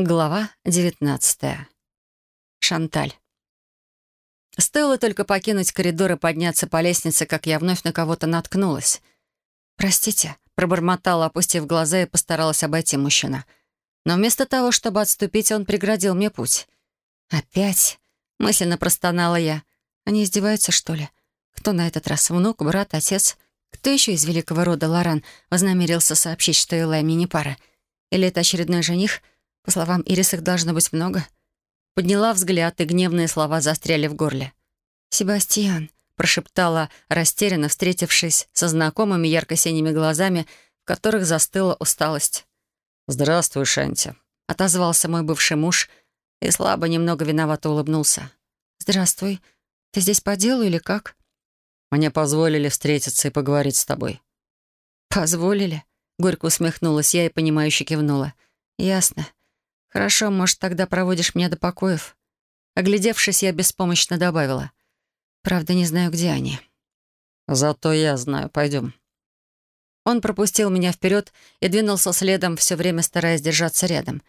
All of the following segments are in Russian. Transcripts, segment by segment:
Глава 19. Шанталь. Стоило только покинуть коридор и подняться по лестнице, как я вновь на кого-то наткнулась. «Простите», — пробормотала, опустив глаза, и постаралась обойти мужчину. Но вместо того, чтобы отступить, он преградил мне путь. «Опять?» — мысленно простонала я. «Они издеваются, что ли? Кто на этот раз? Внук, брат, отец? Кто еще из великого рода Лоран вознамерился сообщить, что Элай не пара? Или это очередной жених?» По словам Ирис, их должно быть много. Подняла взгляд, и гневные слова застряли в горле. «Себастьян», — прошептала растерянно, встретившись со знакомыми ярко-синими глазами, в которых застыла усталость. «Здравствуй, Шанти», — отозвался мой бывший муж и слабо немного виновато улыбнулся. «Здравствуй. Ты здесь по делу или как?» «Мне позволили встретиться и поговорить с тобой». «Позволили?» — горько усмехнулась я и, понимающе кивнула. «Ясно. «Хорошо, может, тогда проводишь меня до покоев?» Оглядевшись, я беспомощно добавила. «Правда, не знаю, где они». «Зато я знаю. Пойдем». Он пропустил меня вперед и двинулся следом, все время стараясь держаться рядом.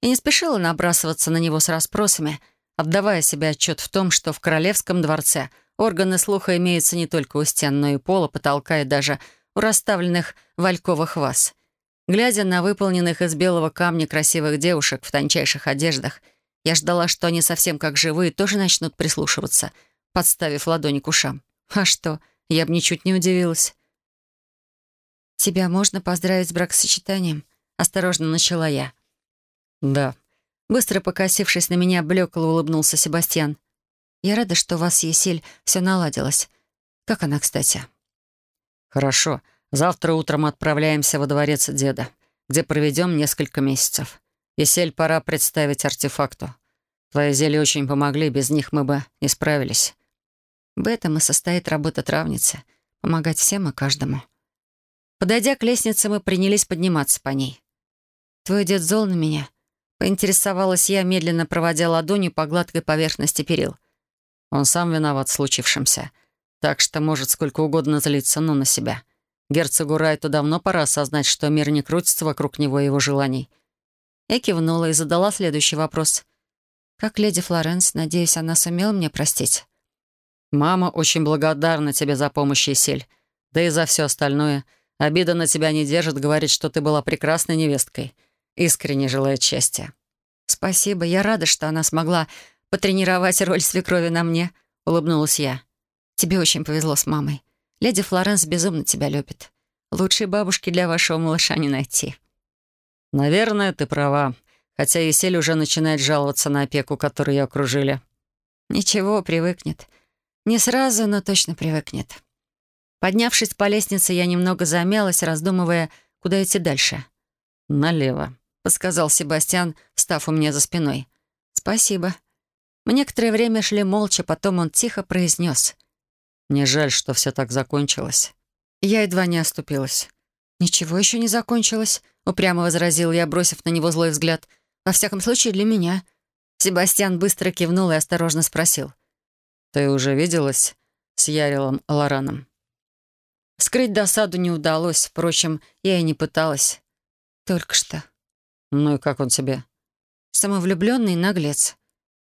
И не спешила набрасываться на него с расспросами, отдавая себе отчет в том, что в королевском дворце органы слуха имеются не только у стен, но и пола, потолка и даже у расставленных вальковых ваз. Глядя на выполненных из белого камня красивых девушек в тончайших одеждах, я ждала, что они совсем как живые тоже начнут прислушиваться, подставив ладони к ушам. А что, я бы ничуть не удивилась. «Тебя можно поздравить с бракосочетанием?» — осторожно начала я. «Да». Быстро покосившись на меня, блекло улыбнулся Себастьян. «Я рада, что у вас, Есель, все наладилось. Как она, кстати?» «Хорошо. Завтра утром отправляемся во дворец деда, где проведем несколько месяцев. Есель, пора представить артефакту. Твои зелья очень помогли, без них мы бы не справились. В этом и состоит работа травницы — помогать всем и каждому. Подойдя к лестнице, мы принялись подниматься по ней. «Твой дед зол на меня?» — поинтересовалась я, медленно проводя ладонью по гладкой поверхности перил. «Он сам виноват в случившемся, так что может сколько угодно злиться, но на себя. Герцогу Райту давно пора осознать, что мир не крутится вокруг него и его желаний. Я кивнула и задала следующий вопрос. «Как леди Флоренс, надеюсь, она сумела мне простить?» «Мама очень благодарна тебе за помощь, Есель. Да и за все остальное. Обида на тебя не держит, говорит, что ты была прекрасной невесткой. Искренне желает счастья». «Спасибо. Я рада, что она смогла потренировать роль свекрови на мне», — улыбнулась я. «Тебе очень повезло с мамой. Леди Флоренс безумно тебя любит. Лучшей бабушки для вашего малыша не найти». «Наверное, ты права. Хотя Есель уже начинает жаловаться на опеку, которую ее окружили». «Ничего, привыкнет. Не сразу, но точно привыкнет». Поднявшись по лестнице, я немного замялась, раздумывая, куда идти дальше. «Налево», — подсказал Себастьян, встав у меня за спиной. «Спасибо». Мы некоторое время шли молча, потом он тихо произнес — мне жаль, что все так закончилось». Я едва не оступилась. «Ничего еще не закончилось», — упрямо возразил я, бросив на него злой взгляд. «Во всяком случае, для меня». Себастьян быстро кивнул и осторожно спросил. «Ты уже виделась с Ярилом Лораном?» Скрыть досаду не удалось, впрочем, я и не пыталась. Только что. «Ну и как он тебе?» Самовлюбленный наглец.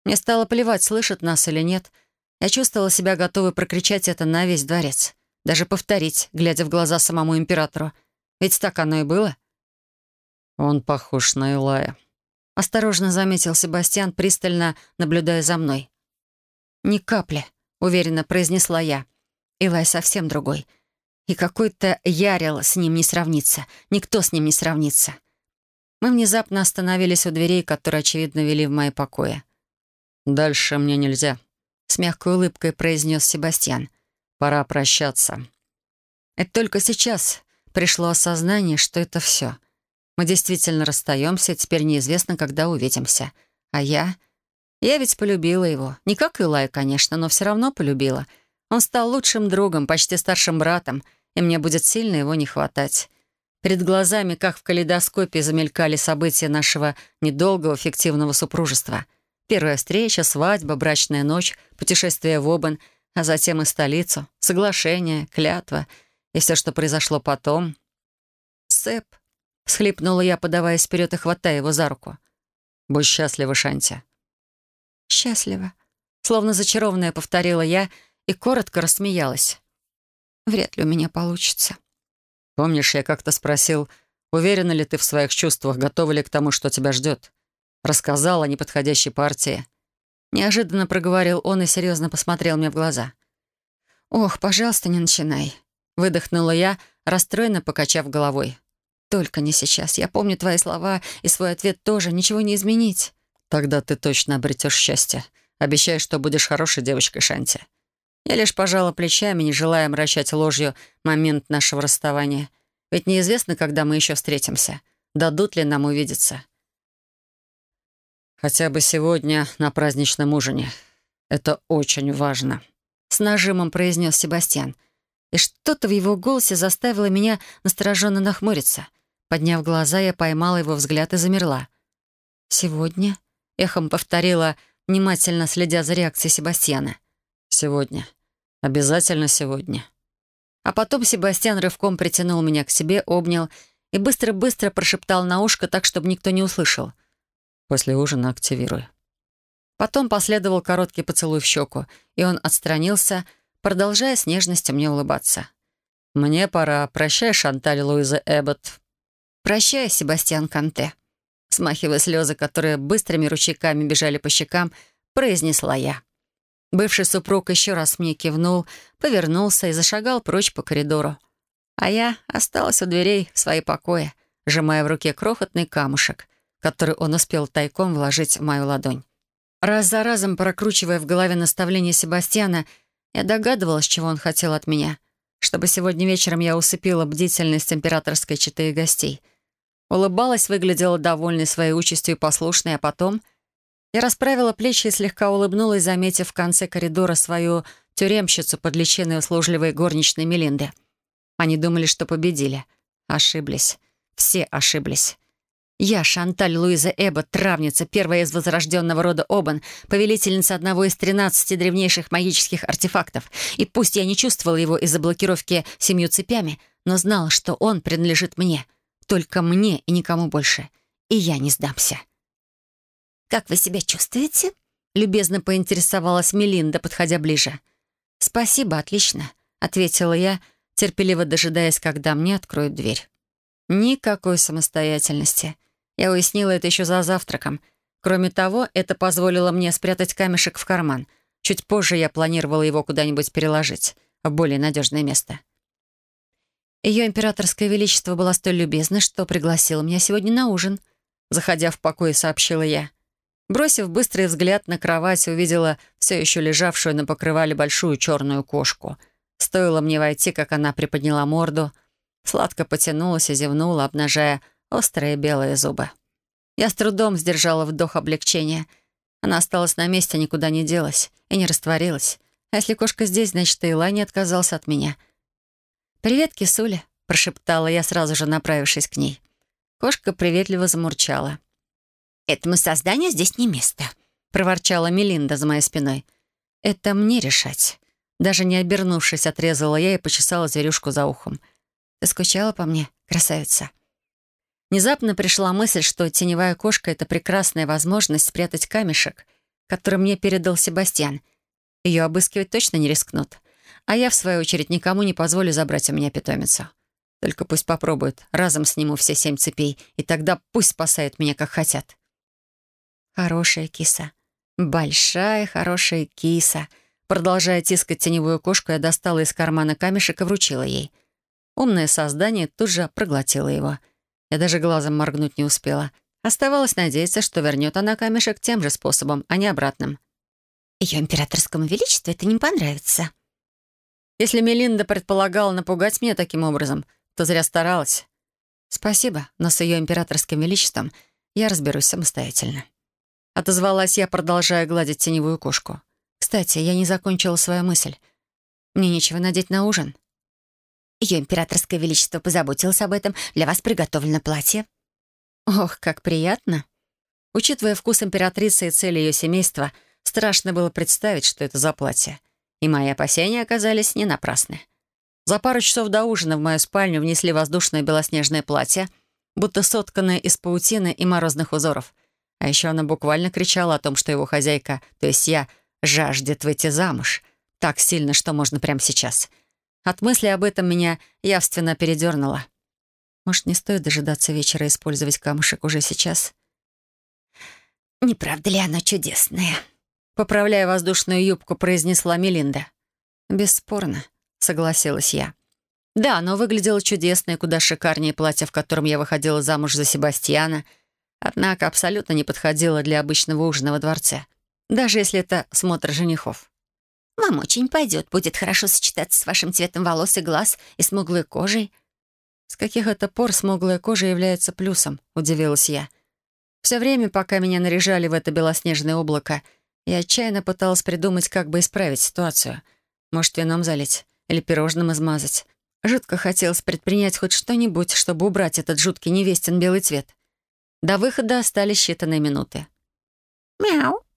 Мне стало плевать, слышит нас или нет. Я чувствовала себя готовой прокричать это на весь дворец. Даже повторить, глядя в глаза самому императору. Ведь так оно и было. «Он похож на Илая», — осторожно заметил Себастьян, пристально наблюдая за мной. «Ни капли», — уверенно произнесла я. «Илай совсем другой. И какой-то Ярил с ним не сравнится. Никто с ним не сравнится». Мы внезапно остановились у дверей, которые, очевидно, вели в мои покои. «Дальше мне нельзя», с мягкой улыбкой произнес Себастьян. «Пора прощаться». И только сейчас пришло осознание, что это все. Мы действительно расстаемся, теперь неизвестно, когда увидимся. А я... Я ведь полюбила его. Не как Илай, конечно, но все равно полюбила. Он стал лучшим другом, почти старшим братом, и мне будет сильно его не хватать. Перед глазами, как в калейдоскопе, замелькали события нашего недолгого фиктивного супружества — Первая встреча, свадьба, брачная ночь, путешествие в Обан, а затем и столицу, соглашение, клятва и все, что произошло потом. «Сэп», — схлипнула я, подаваясь вперед и хватая его за руку. Будь счастлива, Шанти». «Счастлива», — словно зачарованная повторила я и коротко рассмеялась. «Вряд ли у меня получится». «Помнишь, я как-то спросил, уверена ли ты в своих чувствах, готова ли к тому, что тебя ждет? Рассказал о неподходящей партии». Неожиданно проговорил он и серьезно посмотрел мне в глаза. «Ох, пожалуйста, не начинай», — выдохнула я, расстроенно покачав головой. «Только не сейчас. Я помню твои слова, и свой ответ тоже. Ничего не изменить». «Тогда ты точно обретешь счастье. Обещай, что будешь хорошей девочкой, Шанти». Я лишь пожала плечами, не желая мрачать ложью момент нашего расставания. Ведь неизвестно, когда мы еще встретимся. Дадут ли нам увидеться. Хотя бы сегодня на праздничном ужине. Это очень важно. С нажимом произнес Себастьян. И что-то в его голосе заставило меня настороженно нахмуриться. Подняв глаза, я поймала его взгляд и замерла. «Сегодня?» — эхом повторила, внимательно следя за реакцией Себастьяна. «Сегодня. Обязательно сегодня». А потом Себастьян рывком притянул меня к себе, обнял и быстро-быстро прошептал на ушко так, чтобы никто не услышал. «После ужина активируй». Потом последовал короткий поцелуй в щеку, и он отстранился, продолжая с нежностью мне улыбаться. «Мне пора. Прощай, Шанталь Луиза Эббот». «Прощай, Себастьян Канте», смахивая слезы, которые быстрыми ручейками бежали по щекам, произнесла я. Бывший супруг еще раз мне кивнул, повернулся и зашагал прочь по коридору. А я осталась у дверей в своей покое, сжимая в руке крохотный камушек, который он успел тайком вложить в мою ладонь. Раз за разом прокручивая в голове наставления Себастьяна, я догадывалась, чего он хотел от меня, чтобы сегодня вечером я усыпила бдительность императорской четы и гостей. Улыбалась, выглядела довольной своей участью и послушной, а потом я расправила плечи и слегка улыбнулась, заметив в конце коридора свою тюремщицу под личиной услужливой горничной Мелинды. Они думали, что победили. Ошиблись. Все ошиблись. Я, Шанталь Луиза Эбба, травница, первая из возрожденного рода Обан, повелительница одного из тринадцати древнейших магических артефактов. И пусть я не чувствовала его из-за блокировки семью цепями, но знала, что он принадлежит мне. Только мне и никому больше. И я не сдамся. «Как вы себя чувствуете?» — любезно поинтересовалась Мелинда, подходя ближе. «Спасибо, отлично», — ответила я, терпеливо дожидаясь, когда мне откроют дверь. Никакой самостоятельности. Я уяснила это еще за завтраком. Кроме того, это позволило мне спрятать камешек в карман. Чуть позже я планировала его куда-нибудь переложить, в более надежное место. Ее императорское величество было столь любезно, что пригласило меня сегодня на ужин. Заходя в покой, сообщила я — Бросив быстрый взгляд на кровать, увидела все еще лежавшую на покрывале большую черную кошку. Стоило мне войти, как она приподняла морду, сладко потянулась и зевнула, обнажая острые белые зубы. Я с трудом сдержала вдох облегчения. Она осталась на месте, никуда не делась и не растворилась. А если кошка здесь, значит, и не отказался от меня. «Привет, кисуля», — прошептала я, сразу же направившись к ней. Кошка приветливо замурчала. «Этому созданию здесь не место», — проворчала Мелинда за моей спиной. «Это мне решать». Даже не обернувшись, отрезала я и почесала зверюшку за ухом. «Ты скучала по мне, красавица?» Внезапно пришла мысль, что теневая кошка — это прекрасная возможность спрятать камешек, который мне передал Себастьян. Ее обыскивать точно не рискнут. А я, в свою очередь, никому не позволю забрать у меня питомицу. Только пусть попробуют. Разом сниму все семь цепей, и тогда пусть спасают меня, как хотят. Хорошая киса. Большая хорошая киса. Продолжая тискать теневую кошку, я достала из кармана камешек и вручила ей. Умное создание тут же проглотило его. Я даже глазом моргнуть не успела. Оставалось надеяться, что вернет она камешек тем же способом, а не обратным. Ее императорскому величеству это не понравится. Если Мелинда предполагала напугать меня таким образом, то зря старалась. Спасибо, но с ее императорским величеством я разберусь самостоятельно. Отозвалась я, продолжая гладить теневую кошку. «Кстати, я не закончила свою мысль. Мне нечего надеть на ужин». Ее императорское величество позаботилось об этом. Для вас приготовлено платье». «Ох, как приятно!» Учитывая вкус императрицы и цели ее семейства, страшно было представить, что это за платье. И мои опасения оказались не напрасны. За пару часов до ужина в мою спальню внесли воздушное белоснежное платье, будто сотканное из паутины и морозных узоров — А еще она буквально кричала о том, что его хозяйка, то есть я, жаждет выйти замуж. Так сильно, что можно прямо сейчас. От мысли об этом меня явственно передернуло. Может, не стоит дожидаться вечера и использовать камушек уже сейчас? «Не правда ли она чудесная?» Поправляя воздушную юбку, произнесла Мелинда. «Бесспорно», — согласилась я. «Да, оно выглядело чудесно и куда шикарнее платье, в котором я выходила замуж за Себастьяна, однако абсолютно не подходило для обычного ужина во дворце, даже если это смотр женихов». «Вам очень пойдет, будет хорошо сочетаться с вашим цветом волос и глаз и смуглой кожей». «С каких это пор смуглая кожа является плюсом?» — удивилась я. Все время, пока меня наряжали в это белоснежное облако, я отчаянно пыталась придумать, как бы исправить ситуацию. Может, вином залить или пирожным измазать. Жутко хотелось предпринять хоть что-нибудь, чтобы убрать этот жуткий невестин белый цвет. До выхода остались считанные минуты. «Мяу!» —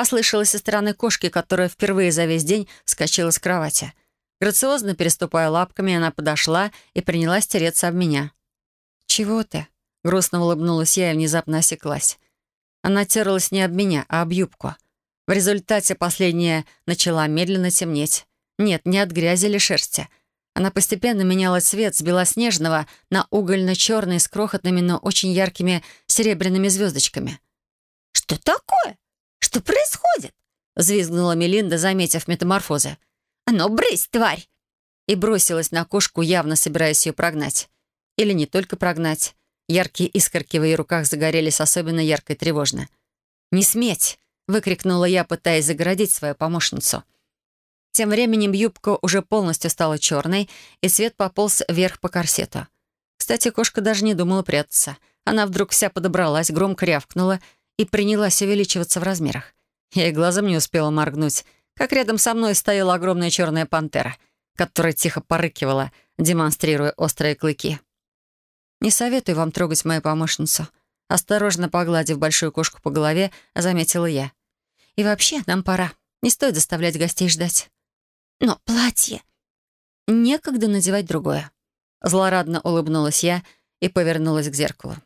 послышалось со стороны кошки, которая впервые за весь день скачала с кровати. Грациозно переступая лапками, она подошла и принялась тереться об меня. «Чего ты?» — грустно улыбнулась я и внезапно осеклась. Она терлась не об меня, а об юбку. В результате последняя начала медленно темнеть. Нет, не от грязи или шерсти. Она постепенно меняла цвет с белоснежного на угольно-черный с крохотными, но очень яркими серебряными звездочками. «Что такое? Что происходит?» — взвизгнула Мелинда, заметив метаморфозы. «А ну, брысь, тварь!» И бросилась на кошку, явно собираясь ее прогнать. Или не только прогнать. Яркие искорки в ее руках загорелись особенно ярко и тревожно. «Не сметь!» — выкрикнула я, пытаясь загородить свою помощницу. Тем временем юбка уже полностью стала черной, и цвет пополз вверх по корсету. Кстати, кошка даже не думала прятаться. Она вдруг вся подобралась, громко рявкнула и принялась увеличиваться в размерах. Я и глазом не успела моргнуть, как рядом со мной стояла огромная черная пантера, которая тихо порыкивала, демонстрируя острые клыки. «Не советую вам трогать мою помощницу», осторожно погладив большую кошку по голове, заметила я. «И вообще, нам пора. Не стоит заставлять гостей ждать». «Но платье...» «Некогда надевать другое». Злорадно улыбнулась я и повернулась к зеркалу.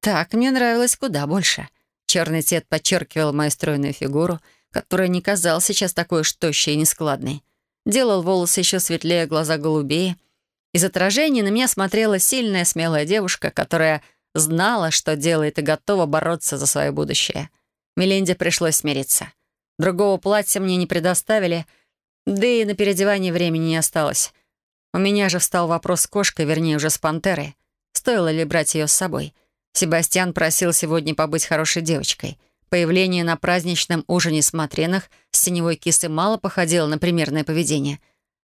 Так, мне нравилось куда больше. Черный цвет подчеркивал мою стройную фигуру, которая не казалась сейчас такой уж тощей и нескладной. Делал волосы еще светлее, глаза голубее — из отражения на меня смотрела сильная, смелая девушка, которая знала, что делает и готова бороться за свое будущее. Меленде пришлось смириться. Другого платья мне не предоставили, да и на переодевание времени не осталось. У меня же встал вопрос с кошкой, вернее, уже с пантерой. Стоило ли брать ее с собой? Себастьян просил сегодня побыть хорошей девочкой. Появление на праздничном ужине с с теневой кисы мало походило на примерное поведение.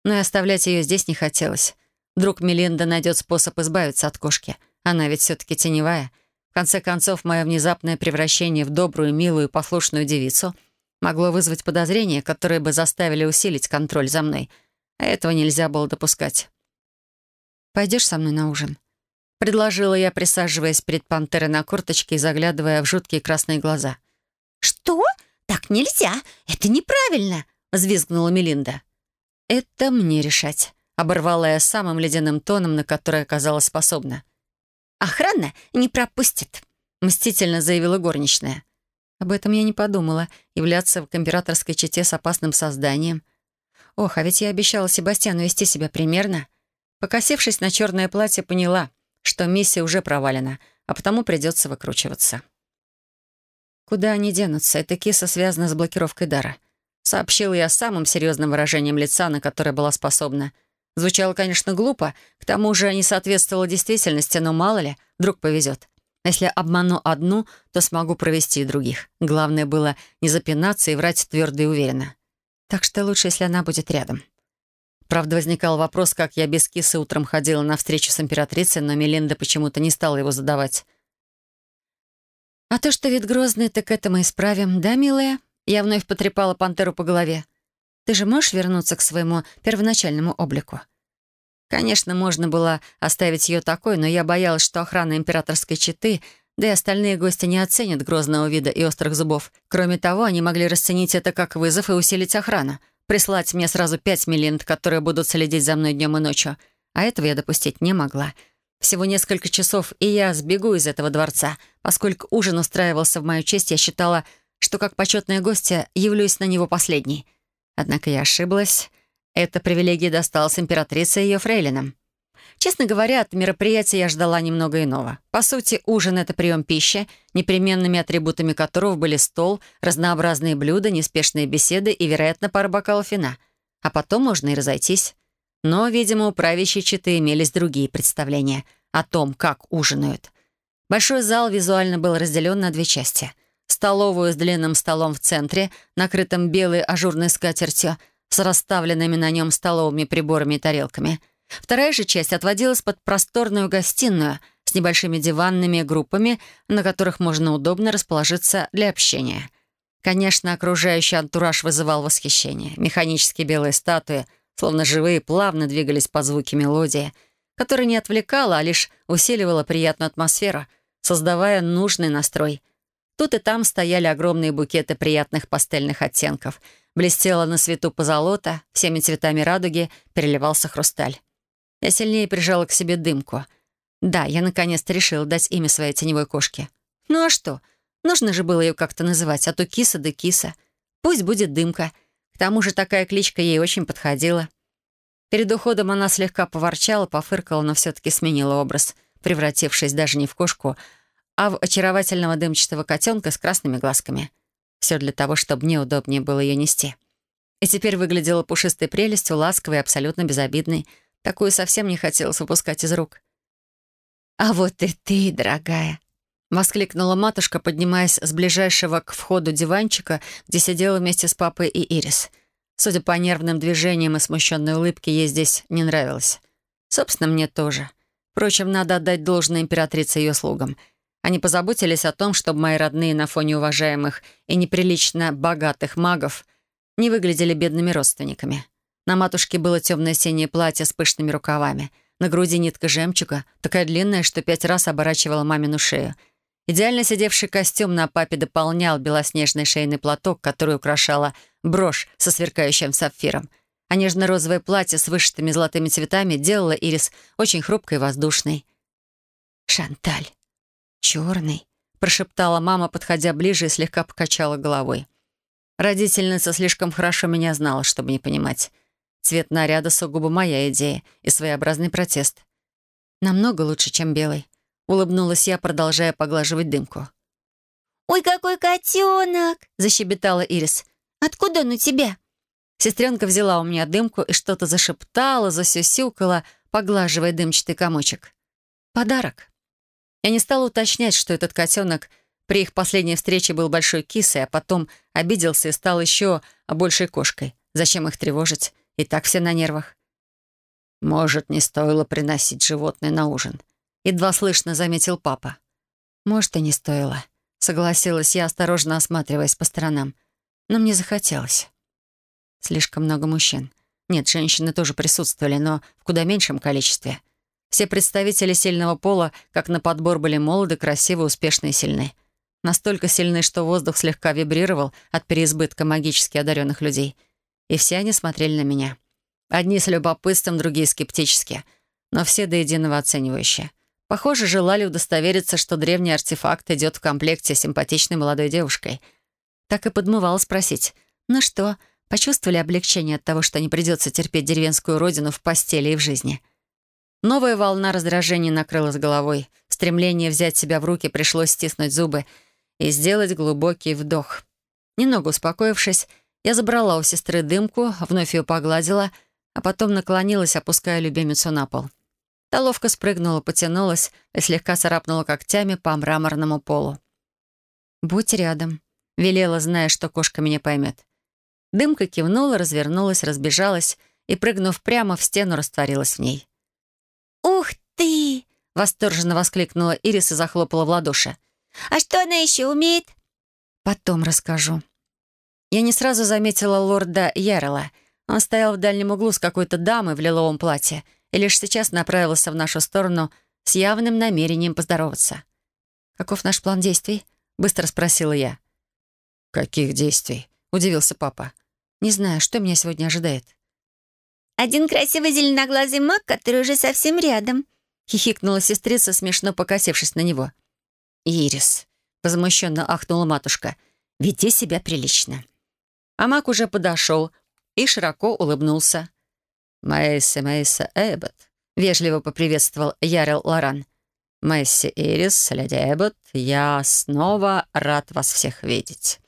Но и оставлять ее здесь не хотелось. Вдруг Мелинда найдет способ избавиться от кошки. Она ведь все-таки теневая. В конце концов, мое внезапное превращение в добрую, милую, послушную девицу могло вызвать подозрения, которые бы заставили усилить контроль за мной. А этого нельзя было допускать. «Пойдешь со мной на ужин?» Предложила я, присаживаясь перед пантерой на корточке и заглядывая в жуткие красные глаза. «Что? Так нельзя! Это неправильно!» — взвизгнула Мелинда. «Это мне решать». Оборвала я самым ледяным тоном, на который оказалась способна. «Охрана не пропустит», — мстительно заявила горничная. Об этом я не подумала. Являться в императорской чете с опасным созданием. Ох, а ведь я обещала Себастьяну вести себя примерно. Покосившись на черное платье, поняла, что миссия уже провалена, а потому придется выкручиваться. Куда они денутся? Эта киса связана с блокировкой дара. Сообщила я самым серьезным выражением лица, на которое была способна — Звучало, конечно, глупо, к тому же не соответствовало действительности, но мало ли, вдруг повезет. Если обману одну, то смогу провести и других. Главное было не запинаться и врать твердо и уверенно. Так что лучше, если она будет рядом. Правда, возникал вопрос, как я без кисы утром ходила на встречу с императрицей, но Мелинда почему-то не стала его задавать. «А то, что вид грозный, так это мы исправим, да, милая?» Я вновь потрепала пантеру по голове. Ты же можешь вернуться к своему первоначальному облику?» Конечно, можно было оставить ее такой, но я боялась, что охрана императорской четы, да и остальные гости не оценят грозного вида и острых зубов. Кроме того, они могли расценить это как вызов и усилить охрану. Прислать мне сразу пять милинд, которые будут следить за мной днем и ночью. А этого я допустить не могла. Всего несколько часов, и я сбегу из этого дворца. Поскольку ужин устраивался в мою честь, я считала, что как почетная гостья явлюсь на него последней. Однако я ошиблась. Эта привилегия досталась императрице и ее фрейлинам. Честно говоря, от мероприятия я ждала немного иного. По сути, ужин — это прием пищи, непременными атрибутами которого были стол, разнообразные блюда, неспешные беседы и, вероятно, пара бокалов вина. А потом можно и разойтись. Но, видимо, у правящей четы имелись другие представления о том, как ужинают. Большой зал визуально был разделен на две части. Столовую с длинным столом в центре, накрытым белой ажурной скатертью, с расставленными на нем столовыми приборами и тарелками — Вторая же часть отводилась под просторную гостиную с небольшими диванными группами, на которых можно удобно расположиться для общения. Конечно, окружающий антураж вызывал восхищение. Механические белые статуи, словно живые, плавно двигались под звуки мелодии, которая не отвлекала, а лишь усиливала приятную атмосферу, создавая нужный настрой. Тут и там стояли огромные букеты приятных пастельных оттенков. Блестела на свету позолота, всеми цветами радуги переливался хрусталь. Я сильнее прижала к себе дымку. Да, я наконец-то решила дать имя своей теневой кошке. Ну а что? Нужно же было ее как-то называть, а то киса да киса. Пусть будет дымка. К тому же такая кличка ей очень подходила. Перед уходом она слегка поворчала, пофыркала, но все-таки сменила образ, превратившись даже не в кошку, а в очаровательного дымчатого котенка с красными глазками. Все для того, чтобы мне удобнее было ее нести. И теперь выглядела пушистой прелестью, ласковой и абсолютно безобидной, Такую совсем не хотелось выпускать из рук. «А вот и ты, дорогая!» — воскликнула матушка, поднимаясь с ближайшего к входу диванчика, где сидела вместе с папой и Ирис. Судя по нервным движениям и смущенной улыбке, ей здесь не нравилось. Собственно, мне тоже. Впрочем, надо отдать должное императрице и ее слугам. Они позаботились о том, чтобы мои родные на фоне уважаемых и неприлично богатых магов не выглядели бедными родственниками. На матушке было темное синее платье с пышными рукавами. На груди нитка жемчуга, такая длинная, что пять раз оборачивала мамину шею. Идеально сидевший костюм на папе дополнял белоснежный шейный платок, который украшала брошь со сверкающим сапфиром. А нежно-розовое платье с вышитыми золотыми цветами делало Ирис очень хрупкой и воздушной. «Шанталь, черный», — прошептала мама, подходя ближе и слегка покачала головой. Родительница слишком хорошо меня знала, чтобы не понимать. Цвет наряда сугубо моя идея и своеобразный протест. Намного лучше, чем белый. Улыбнулась я, продолжая поглаживать дымку. «Ой, какой котенок!» — защебетала Ирис. «Откуда он у тебя?» Сестренка взяла у меня дымку и что-то зашептала, засюсюкала, поглаживая дымчатый комочек. «Подарок». Я не стала уточнять, что этот котенок при их последней встрече был большой кисой, а потом обиделся и стал еще большей кошкой. Зачем их тревожить? И так все на нервах. «Может, не стоило приносить животное на ужин?» Едва слышно заметил папа. «Может, и не стоило», — согласилась я, осторожно осматриваясь по сторонам. Но мне захотелось. Слишком много мужчин. Нет, женщины тоже присутствовали, но в куда меньшем количестве. Все представители сильного пола, как на подбор, были молоды, красивы, успешны и сильны. Настолько сильны, что воздух слегка вибрировал от переизбытка магически одаренных людей — и все они смотрели на меня. Одни с любопытством, другие скептически, но все до единого оценивающие. Похоже, желали удостовериться, что древний артефакт идет в комплекте с симпатичной молодой девушкой. Так и подмывало спросить, ну что, почувствовали облегчение от того, что не придется терпеть деревенскую родину в постели и в жизни? Новая волна раздражения накрыла с головой. Стремление взять себя в руки пришлось стиснуть зубы и сделать глубокий вдох. Немного успокоившись, я забрала у сестры дымку, вновь ее погладила, а потом наклонилась, опуская любимицу на пол. Та ловко спрыгнула, потянулась и слегка царапнула когтями по мраморному полу. «Будь рядом», — велела, зная, что кошка меня поймет. Дымка кивнула, развернулась, разбежалась и, прыгнув прямо в стену, растворилась в ней. «Ух ты!» — восторженно воскликнула Ирис и захлопала в ладоши. «А что она еще умеет?» «Потом расскажу», я не сразу заметила лорда Ярела. Он стоял в дальнем углу с какой-то дамой в лиловом платье и лишь сейчас направился в нашу сторону с явным намерением поздороваться. «Каков наш план действий?» — быстро спросила я. «Каких действий?» — удивился папа. «Не знаю, что меня сегодня ожидает». «Один красивый зеленоглазый маг, который уже совсем рядом», — хихикнула сестрица, смешно покосившись на него. «Ирис», — возмущенно ахнула матушка, — «веди себя прилично». А маг уже подошел и широко улыбнулся. «Мэйса, Мэйса Эббот», — вежливо поприветствовал Ярил Лоран. «Месси Ирис, леди Эббот, я снова рад вас всех видеть».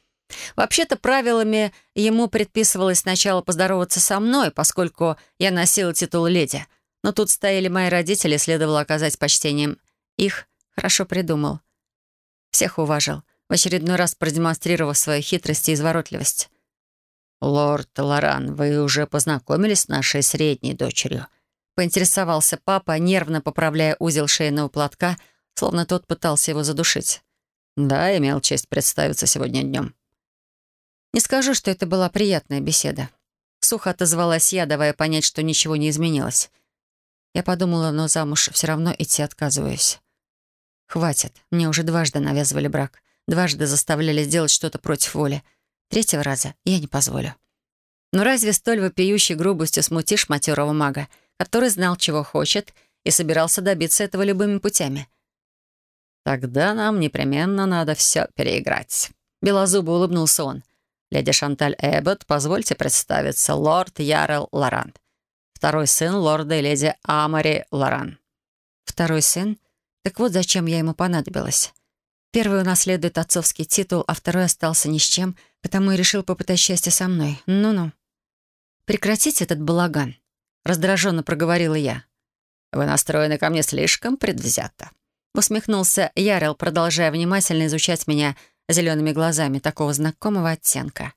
Вообще-то правилами ему предписывалось сначала поздороваться со мной, поскольку я носила титул леди. Но тут стояли мои родители, следовало оказать почтением. Их хорошо придумал. Всех уважил, в очередной раз продемонстрировав свою хитрость и изворотливость. «Лорд Лоран, вы уже познакомились с нашей средней дочерью?» Поинтересовался папа, нервно поправляя узел шейного платка, словно тот пытался его задушить. «Да, имел честь представиться сегодня днем». Не скажу, что это была приятная беседа. Сухо отозвалась я, давая понять, что ничего не изменилось. Я подумала, но замуж все равно идти отказываюсь. Хватит. Мне уже дважды навязывали брак. Дважды заставляли сделать что-то против воли. Третьего раза я не позволю. Но разве столь вопиющей грубостью смутишь матерого мага, который знал, чего хочет, и собирался добиться этого любыми путями? «Тогда нам непременно надо все переиграть». Белозубо улыбнулся он. «Леди Шанталь Эббот, позвольте представиться, лорд Ярел Лоран. Второй сын лорда и леди Амари Лоран». «Второй сын? Так вот зачем я ему понадобилась. Первый унаследует отцовский титул, а второй остался ни с чем, потому и решил попытать счастье со мной. Ну-ну». «Прекратите этот балаган», — раздраженно проговорила я. «Вы настроены ко мне слишком предвзято», — усмехнулся Ярел, продолжая внимательно изучать меня зелеными глазами такого знакомого оттенка.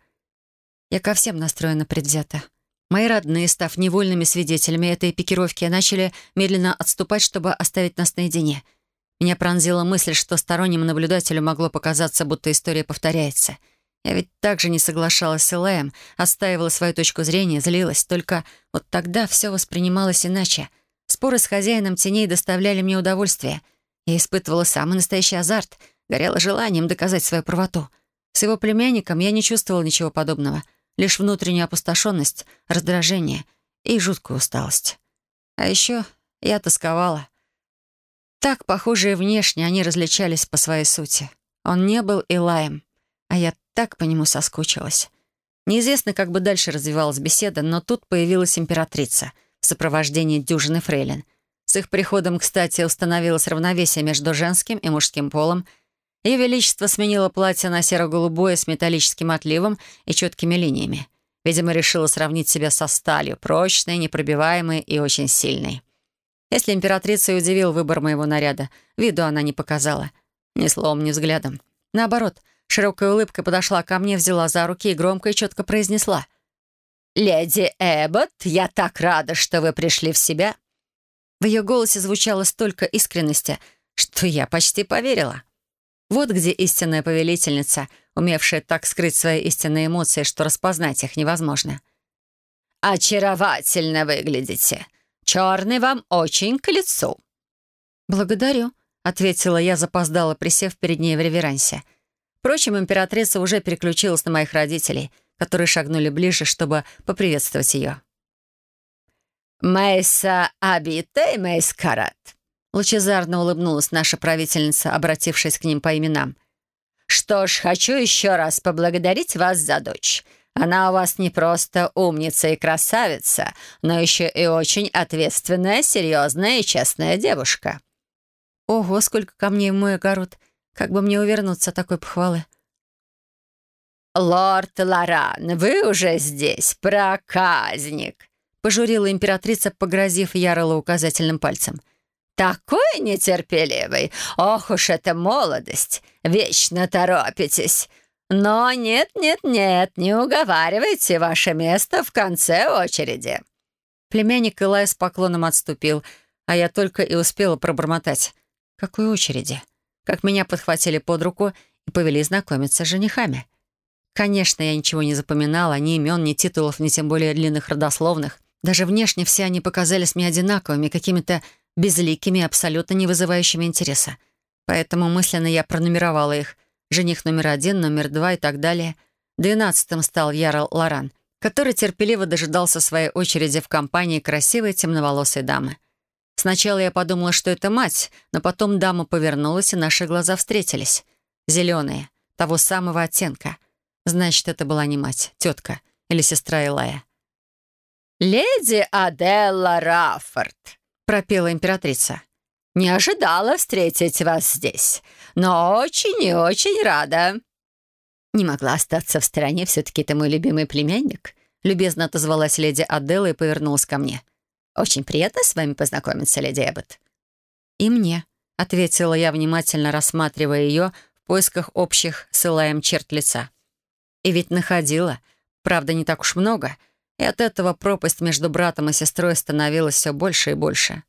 Я ко всем настроена предвзято. Мои родные, став невольными свидетелями этой пикировки, начали медленно отступать, чтобы оставить нас наедине. Меня пронзила мысль, что стороннему наблюдателю могло показаться, будто история повторяется. Я ведь также не соглашалась с Элаем, отстаивала свою точку зрения, злилась. Только вот тогда все воспринималось иначе. Споры с хозяином теней доставляли мне удовольствие. Я испытывала самый настоящий азарт — горела желанием доказать свою правоту. С его племянником я не чувствовала ничего подобного, лишь внутреннюю опустошенность, раздражение и жуткую усталость. А еще я тосковала. Так, похожие внешне, они различались по своей сути. Он не был Илаем, а я так по нему соскучилась. Неизвестно, как бы дальше развивалась беседа, но тут появилась императрица в сопровождении дюжины фрейлин. С их приходом, кстати, установилось равновесие между женским и мужским полом — ее Величество сменило платье на серо-голубое с металлическим отливом и четкими линиями. Видимо, решила сравнить себя со сталью, прочной, непробиваемой и очень сильной. Если императрица и удивил выбор моего наряда, виду она не показала. Ни словом, ни взглядом. Наоборот, широкая улыбка подошла ко мне, взяла за руки и громко и четко произнесла. «Леди Эббот, я так рада, что вы пришли в себя». В ее голосе звучало столько искренности, что я почти поверила. Вот где истинная повелительница, умевшая так скрыть свои истинные эмоции, что распознать их невозможно. «Очаровательно выглядите. Черный вам очень к лицу». «Благодарю», — ответила я, запоздала, присев перед ней в реверансе. Впрочем, императрица уже переключилась на моих родителей, которые шагнули ближе, чтобы поприветствовать ее. «Мэйса Абита и Мэйс Карат», Лучезарно улыбнулась наша правительница, обратившись к ним по именам. «Что ж, хочу еще раз поблагодарить вас за дочь. Она у вас не просто умница и красавица, но еще и очень ответственная, серьезная и честная девушка». «Ого, сколько камней в мой огород! Как бы мне увернуться от такой похвалы?» «Лорд Лоран, вы уже здесь, проказник!» — пожурила императрица, погрозив Ярола указательным пальцем. Такой нетерпеливый! Ох уж эта молодость! Вечно торопитесь! Но нет-нет-нет, не уговаривайте ваше место в конце очереди!» Племянник Илай с поклоном отступил, а я только и успела пробормотать. «Какой очереди?» Как меня подхватили под руку и повели знакомиться с женихами. Конечно, я ничего не запоминала, ни имен, ни титулов, ни тем более длинных родословных. Даже внешне все они показались мне одинаковыми, какими-то безликими, абсолютно не вызывающими интереса. Поэтому мысленно я пронумеровала их. Жених номер один, номер два и так далее. Двенадцатым стал Ярл Лоран, который терпеливо дожидался своей очереди в компании красивой темноволосой дамы. Сначала я подумала, что это мать, но потом дама повернулась, и наши глаза встретились. Зеленые, того самого оттенка. Значит, это была не мать, тетка или сестра Илая. «Леди Аделла Раффорд», — пропела императрица. «Не ожидала встретить вас здесь, но очень и очень рада». «Не могла остаться в стороне, все-таки это мой любимый племянник», — любезно отозвалась леди Аделла и повернулась ко мне. «Очень приятно с вами познакомиться, леди Эббот». «И мне», — ответила я, внимательно рассматривая ее в поисках общих с Илаем черт лица. И ведь находила, правда, не так уж много, и от этого пропасть между братом и сестрой становилась все больше и больше.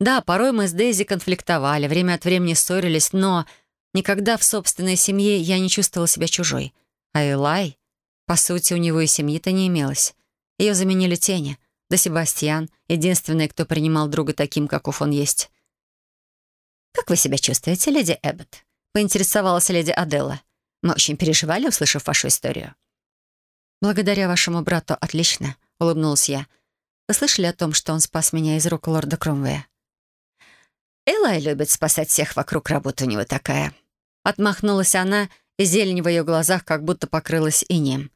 Да, порой мы с Дейзи конфликтовали, время от времени ссорились, но никогда в собственной семье я не чувствовала себя чужой. А Элай, по сути, у него и семьи-то не имелось. Ее заменили тени — да Себастьян — единственный, кто принимал друга таким, каков он есть. «Как вы себя чувствуете, леди Эббот?» — поинтересовалась леди Аделла. «Мы очень переживали, услышав вашу историю». «Благодаря вашему брату отлично», — улыбнулась я. «Вы слышали о том, что он спас меня из рук лорда Кромвея?» «Элай любит спасать всех вокруг, работа у него такая». Отмахнулась она, и зелень в ее глазах как будто покрылась инеем.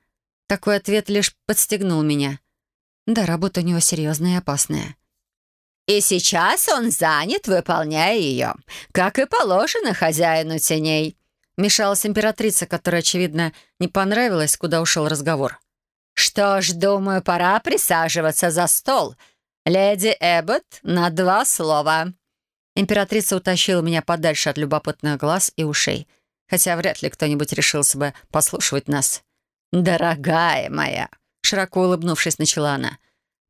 Такой ответ лишь подстегнул меня. Да, работа у него серьезная и опасная. И сейчас он занят, выполняя ее, как и положено хозяину теней. Мешалась императрица, которая, очевидно, не понравилась, куда ушел разговор. «Что ж, думаю, пора присаживаться за стол. Леди Эббот, на два слова». Императрица утащила меня подальше от любопытных глаз и ушей, хотя вряд ли кто-нибудь решился бы послушивать нас. «Дорогая моя, Широко улыбнувшись, начала она.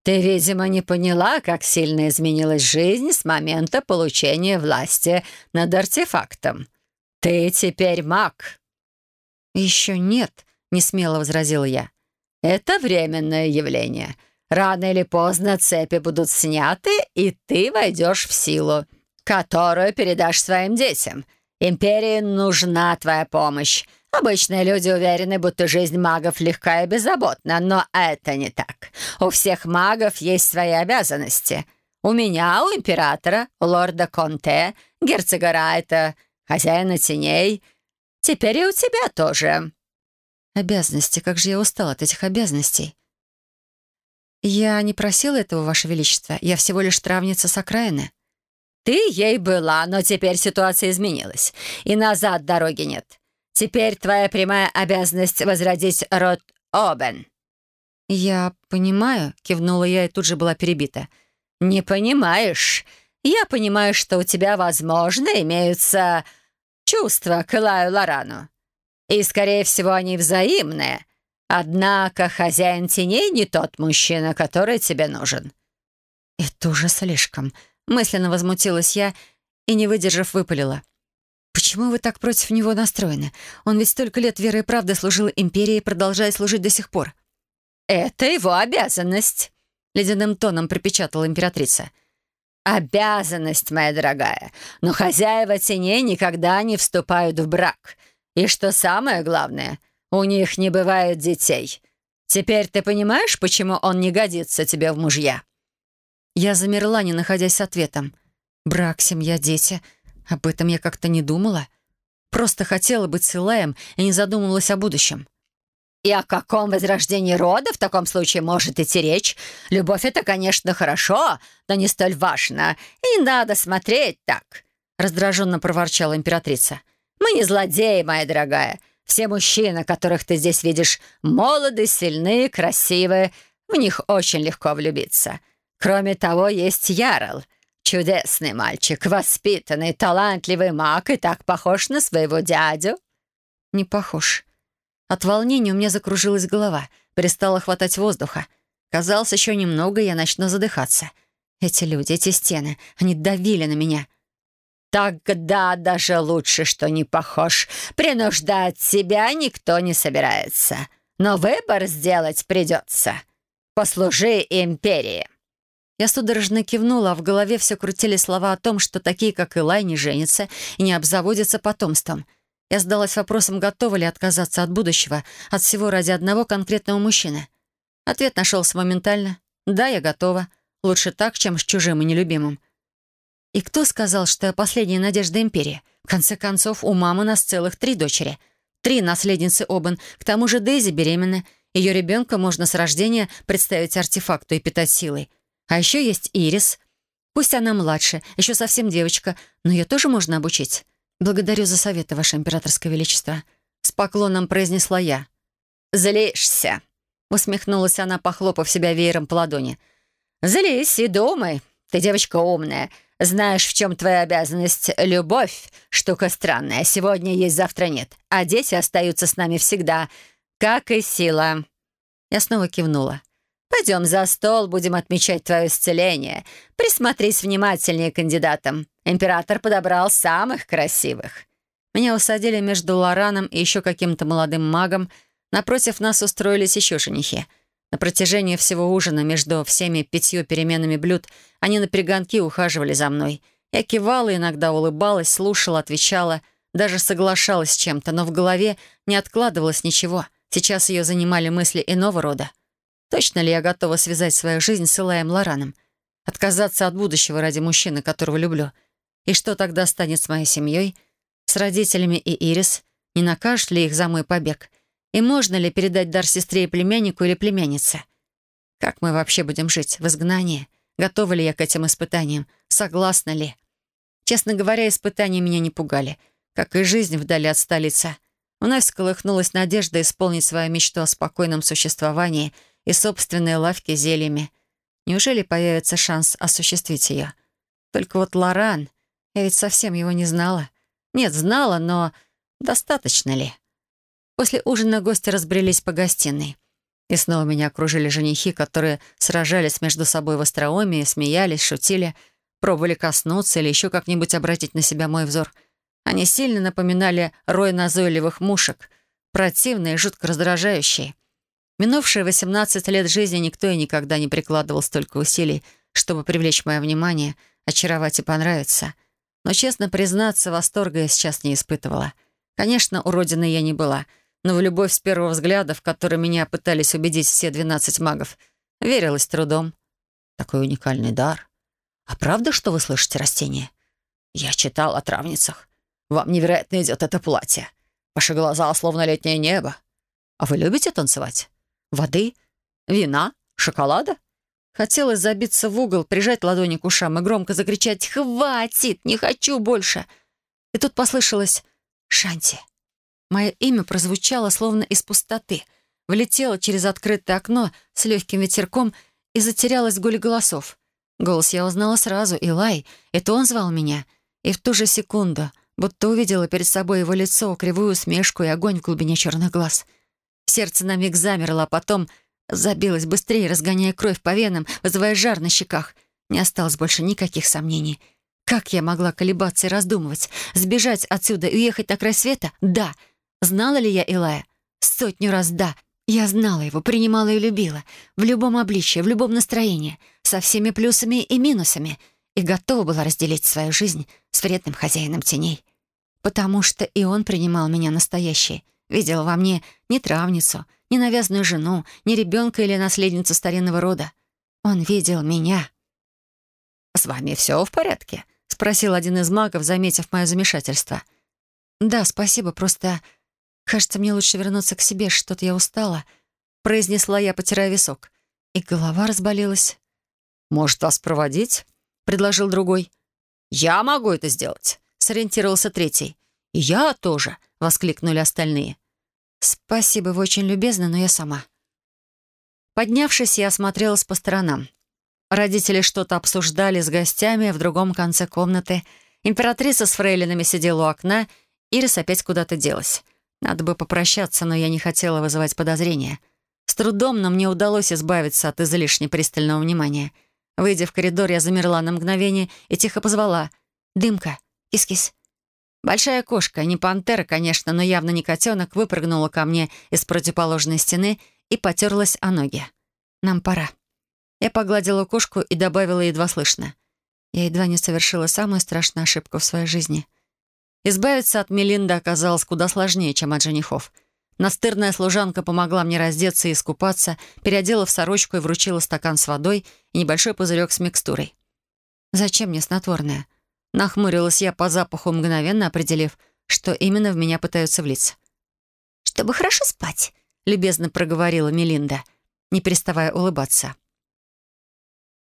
«Ты, видимо, не поняла, как сильно изменилась жизнь с момента получения власти над артефактом. Ты теперь маг». «Еще нет», — несмело возразила я. «Это временное явление. Рано или поздно цепи будут сняты, и ты войдешь в силу, которую передашь своим детям. Империи нужна твоя помощь. Обычные люди уверены, будто жизнь магов легка и беззаботна, но это не так. У всех магов есть свои обязанности. У меня, у императора, у лорда Конте, герцога Райта, хозяина теней. Теперь и у тебя тоже. Обязанности, как же я устала от этих обязанностей. Я не просила этого, Ваше Величество. Я всего лишь травница с окраины. Ты ей была, но теперь ситуация изменилась, и назад дороги нет. Теперь твоя прямая обязанность возродить род Обен». «Я понимаю», — кивнула я и тут же была перебита. «Не понимаешь. Я понимаю, что у тебя, возможно, имеются чувства к Илаю Лорану. И, скорее всего, они взаимные. Однако хозяин теней не тот мужчина, который тебе нужен». «Это уже слишком», — мысленно возмутилась я и, не выдержав, выпалила. Почему вы так против него настроены? Он ведь столько лет верой и правдой служил империи и продолжает служить до сих пор». «Это его обязанность», — ледяным тоном припечатала императрица. «Обязанность, моя дорогая. Но хозяева теней никогда не вступают в брак. И что самое главное, у них не бывает детей. Теперь ты понимаешь, почему он не годится тебе в мужья?» Я замерла, не находясь с ответом. «Брак, семья, дети — об этом я как-то не думала. Просто хотела быть с Илаем и не задумывалась о будущем. И о каком возрождении рода в таком случае может идти речь? Любовь — это, конечно, хорошо, но не столь важно. И не надо смотреть так», — раздраженно проворчала императрица. «Мы не злодеи, моя дорогая. Все мужчины, которых ты здесь видишь, молоды, сильны, красивы. В них очень легко влюбиться. Кроме того, есть Ярл — Чудесный мальчик, воспитанный, талантливый маг и так похож на своего дядю». «Не похож». От волнения у меня закружилась голова, перестала хватать воздуха. Казалось, еще немного, и я начну задыхаться. Эти люди, эти стены, они давили на меня. «Тогда даже лучше, что не похож. Принуждать себя никто не собирается. Но выбор сделать придется. Послужи империи». Я судорожно кивнула, а в голове все крутили слова о том, что такие, как Илай, не женятся и не обзаводятся потомством. Я задалась вопросом, готова ли отказаться от будущего, от всего ради одного конкретного мужчины. Ответ нашелся моментально. «Да, я готова. Лучше так, чем с чужим и нелюбимым. И кто сказал, что я последняя надежда империи? В конце концов, у мамы нас целых три дочери. Три наследницы Обан. К тому же Дейзи беременна. Ее ребенка можно с рождения представить артефакту и питать силой. А еще есть Ирис. Пусть она младше, еще совсем девочка, но ее тоже можно обучить. Благодарю за советы, Ваше Императорское Величество. С поклоном произнесла я. «Злишься», — усмехнулась она, похлопав себя веером по ладони. «Злись и думай. Ты девочка умная. Знаешь, в чем твоя обязанность? Любовь — штука странная. Сегодня есть, завтра нет. А дети остаются с нами всегда, как и сила». Я снова кивнула. «Пойдем за стол, будем отмечать твое исцеление. Присмотрись внимательнее к кандидатам. Император подобрал самых красивых». Меня усадили между Лораном и еще каким-то молодым магом. Напротив нас устроились еще женихи. На протяжении всего ужина между всеми пятью переменами блюд они на перегонки ухаживали за мной. Я кивала, иногда улыбалась, слушала, отвечала, даже соглашалась с чем-то, но в голове не откладывалось ничего. Сейчас ее занимали мысли иного рода. Точно ли я готова связать свою жизнь с Илаем Лораном? Отказаться от будущего ради мужчины, которого люблю? И что тогда станет с моей семьей? С родителями и Ирис? Не накажут ли их за мой побег? И можно ли передать дар сестре и племяннику или племяннице? Как мы вообще будем жить? В изгнании? Готова ли я к этим испытаниям? Согласна ли? Честно говоря, испытания меня не пугали, как и жизнь вдали от столицы. Вновь сколыхнулась надежда исполнить свою мечту о спокойном существовании и собственной лавке зельями. Неужели появится шанс осуществить ее? Только вот Лоран, я ведь совсем его не знала. Нет, знала, но достаточно ли? После ужина гости разбрелись по гостиной. И снова меня окружили женихи, которые сражались между собой в остроумии, смеялись, шутили, пробовали коснуться или еще как-нибудь обратить на себя мой взор. Они сильно напоминали рой назойливых мушек, противные жутко раздражающие. Минувшие 18 лет жизни никто и никогда не прикладывал столько усилий, чтобы привлечь мое внимание, очаровать и понравиться. Но, честно признаться, восторга я сейчас не испытывала. Конечно, уродиной я не была — но в любовь с первого взгляда, в которой меня пытались убедить все двенадцать магов, верилась трудом. Такой уникальный дар. А правда, что вы слышите растения? Я читал о травницах. Вам невероятно идет это платье. Ваши глаза словно летнее небо. А вы любите танцевать? Воды? Вина? Шоколада? Хотелось забиться в угол, прижать ладони к ушам и громко закричать «Хватит! Не хочу больше!» И тут послышалось «Шанти». Мое имя прозвучало словно из пустоты, влетело через открытое окно с легким ветерком и затерялось в гуле голосов. Голос я узнала сразу, Илай, это он звал меня. И в ту же секунду, будто увидела перед собой его лицо, кривую усмешку и огонь в глубине черных глаз. Сердце на миг замерло, а потом забилось быстрее, разгоняя кровь по венам, вызывая жар на щеках. Не осталось больше никаких сомнений. Как я могла колебаться и раздумывать? Сбежать отсюда и уехать на край света? Да. Знала ли я Илая? Сотню раз да. Я знала его, принимала и любила. В любом обличье, в любом настроении. Со всеми плюсами и минусами. И готова была разделить свою жизнь с вредным хозяином теней. Потому что и он принимал меня настоящей. Видел во мне не травницу, не навязанную жену, не ребенка или наследницу старинного рода. Он видел меня. «С вами все в порядке?» — спросил один из магов, заметив мое замешательство. «Да, спасибо, просто «Кажется, мне лучше вернуться к себе, что-то я устала», — произнесла я, потирая висок. И голова разболелась. «Может, вас проводить?» — предложил другой. «Я могу это сделать», — сориентировался третий. «И я тоже», — воскликнули остальные. «Спасибо, вы очень любезны, но я сама». Поднявшись, я осмотрелась по сторонам. Родители что-то обсуждали с гостями в другом конце комнаты. Императрица с фрейлинами сидела у окна, Ирис опять куда-то делась. Надо бы попрощаться, но я не хотела вызывать подозрения. С трудом, но мне удалось избавиться от излишне пристального внимания. Выйдя в коридор, я замерла на мгновение и тихо позвала. «Дымка, кис-кис». Большая кошка, не пантера, конечно, но явно не котенок, выпрыгнула ко мне из противоположной стены и потерлась о ноги. «Нам пора». Я погладила кошку и добавила едва слышно. Я едва не совершила самую страшную ошибку в своей жизни — Избавиться от Мелинды оказалось куда сложнее, чем от женихов. Настырная служанка помогла мне раздеться и искупаться, переодела в сорочку и вручила стакан с водой и небольшой пузырек с микстурой. «Зачем мне снотворное?» Нахмурилась я по запаху, мгновенно определив, что именно в меня пытаются влиться. «Чтобы хорошо спать», — любезно проговорила Мелинда, не переставая улыбаться.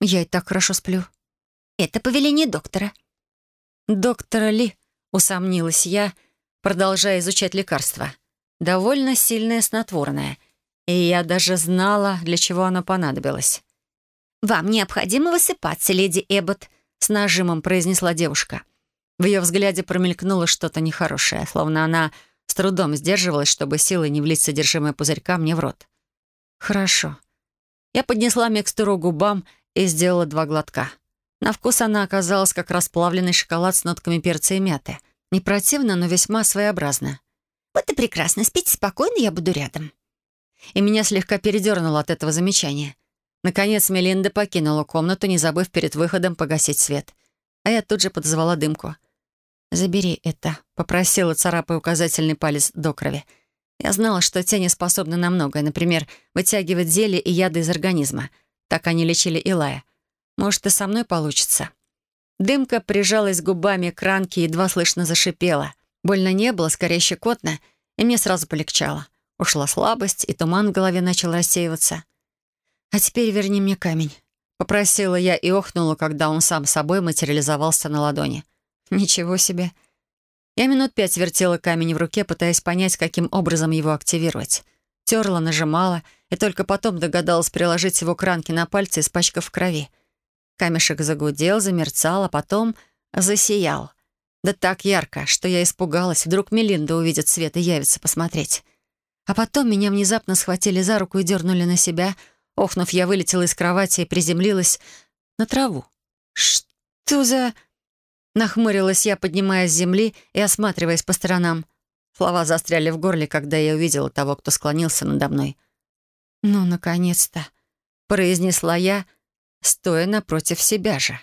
«Я и так хорошо сплю». «Это повеление доктора». «Доктора Ли», — усомнилась я, продолжая изучать лекарство. «Довольно сильное снотворное, и я даже знала, для чего оно понадобилось». «Вам необходимо высыпаться, леди Эббот», — с нажимом произнесла девушка. В ее взгляде промелькнуло что-то нехорошее, словно она с трудом сдерживалась, чтобы силой не влить содержимое пузырька мне в рот. «Хорошо». Я поднесла микстуру губам и сделала два глотка. На вкус она оказалась как расплавленный шоколад с нотками перца и мяты. Не противно, но весьма своеобразно. «Вот и прекрасно. Спите спокойно, я буду рядом». И меня слегка передернуло от этого замечания. Наконец Мелинда покинула комнату, не забыв перед выходом погасить свет. А я тут же подозвала дымку. «Забери это», — попросила, царапая указательный палец до крови. Я знала, что тени способны на многое, например, вытягивать зелье и яды из организма. Так они лечили Илая. Может, и со мной получится. Дымка прижалась губами к ранке и едва слышно зашипела. Больно не было, скорее щекотно, и мне сразу полегчало. Ушла слабость, и туман в голове начал рассеиваться. «А теперь верни мне камень», — попросила я и охнула, когда он сам собой материализовался на ладони. «Ничего себе!» Я минут пять вертела камень в руке, пытаясь понять, каким образом его активировать. Терла, нажимала, и только потом догадалась приложить его к ранке на пальце, испачкав крови. Камешек загудел, замерцал, а потом засиял. Да так ярко, что я испугалась. Вдруг Мелинда увидит свет и явится посмотреть. А потом меня внезапно схватили за руку и дернули на себя — Охнув, я вылетела из кровати и приземлилась на траву. «Что за...» Нахмурилась я, поднимаясь с земли и осматриваясь по сторонам. Слова застряли в горле, когда я увидела того, кто склонился надо мной. «Ну, наконец-то!» — произнесла я, стоя напротив себя же.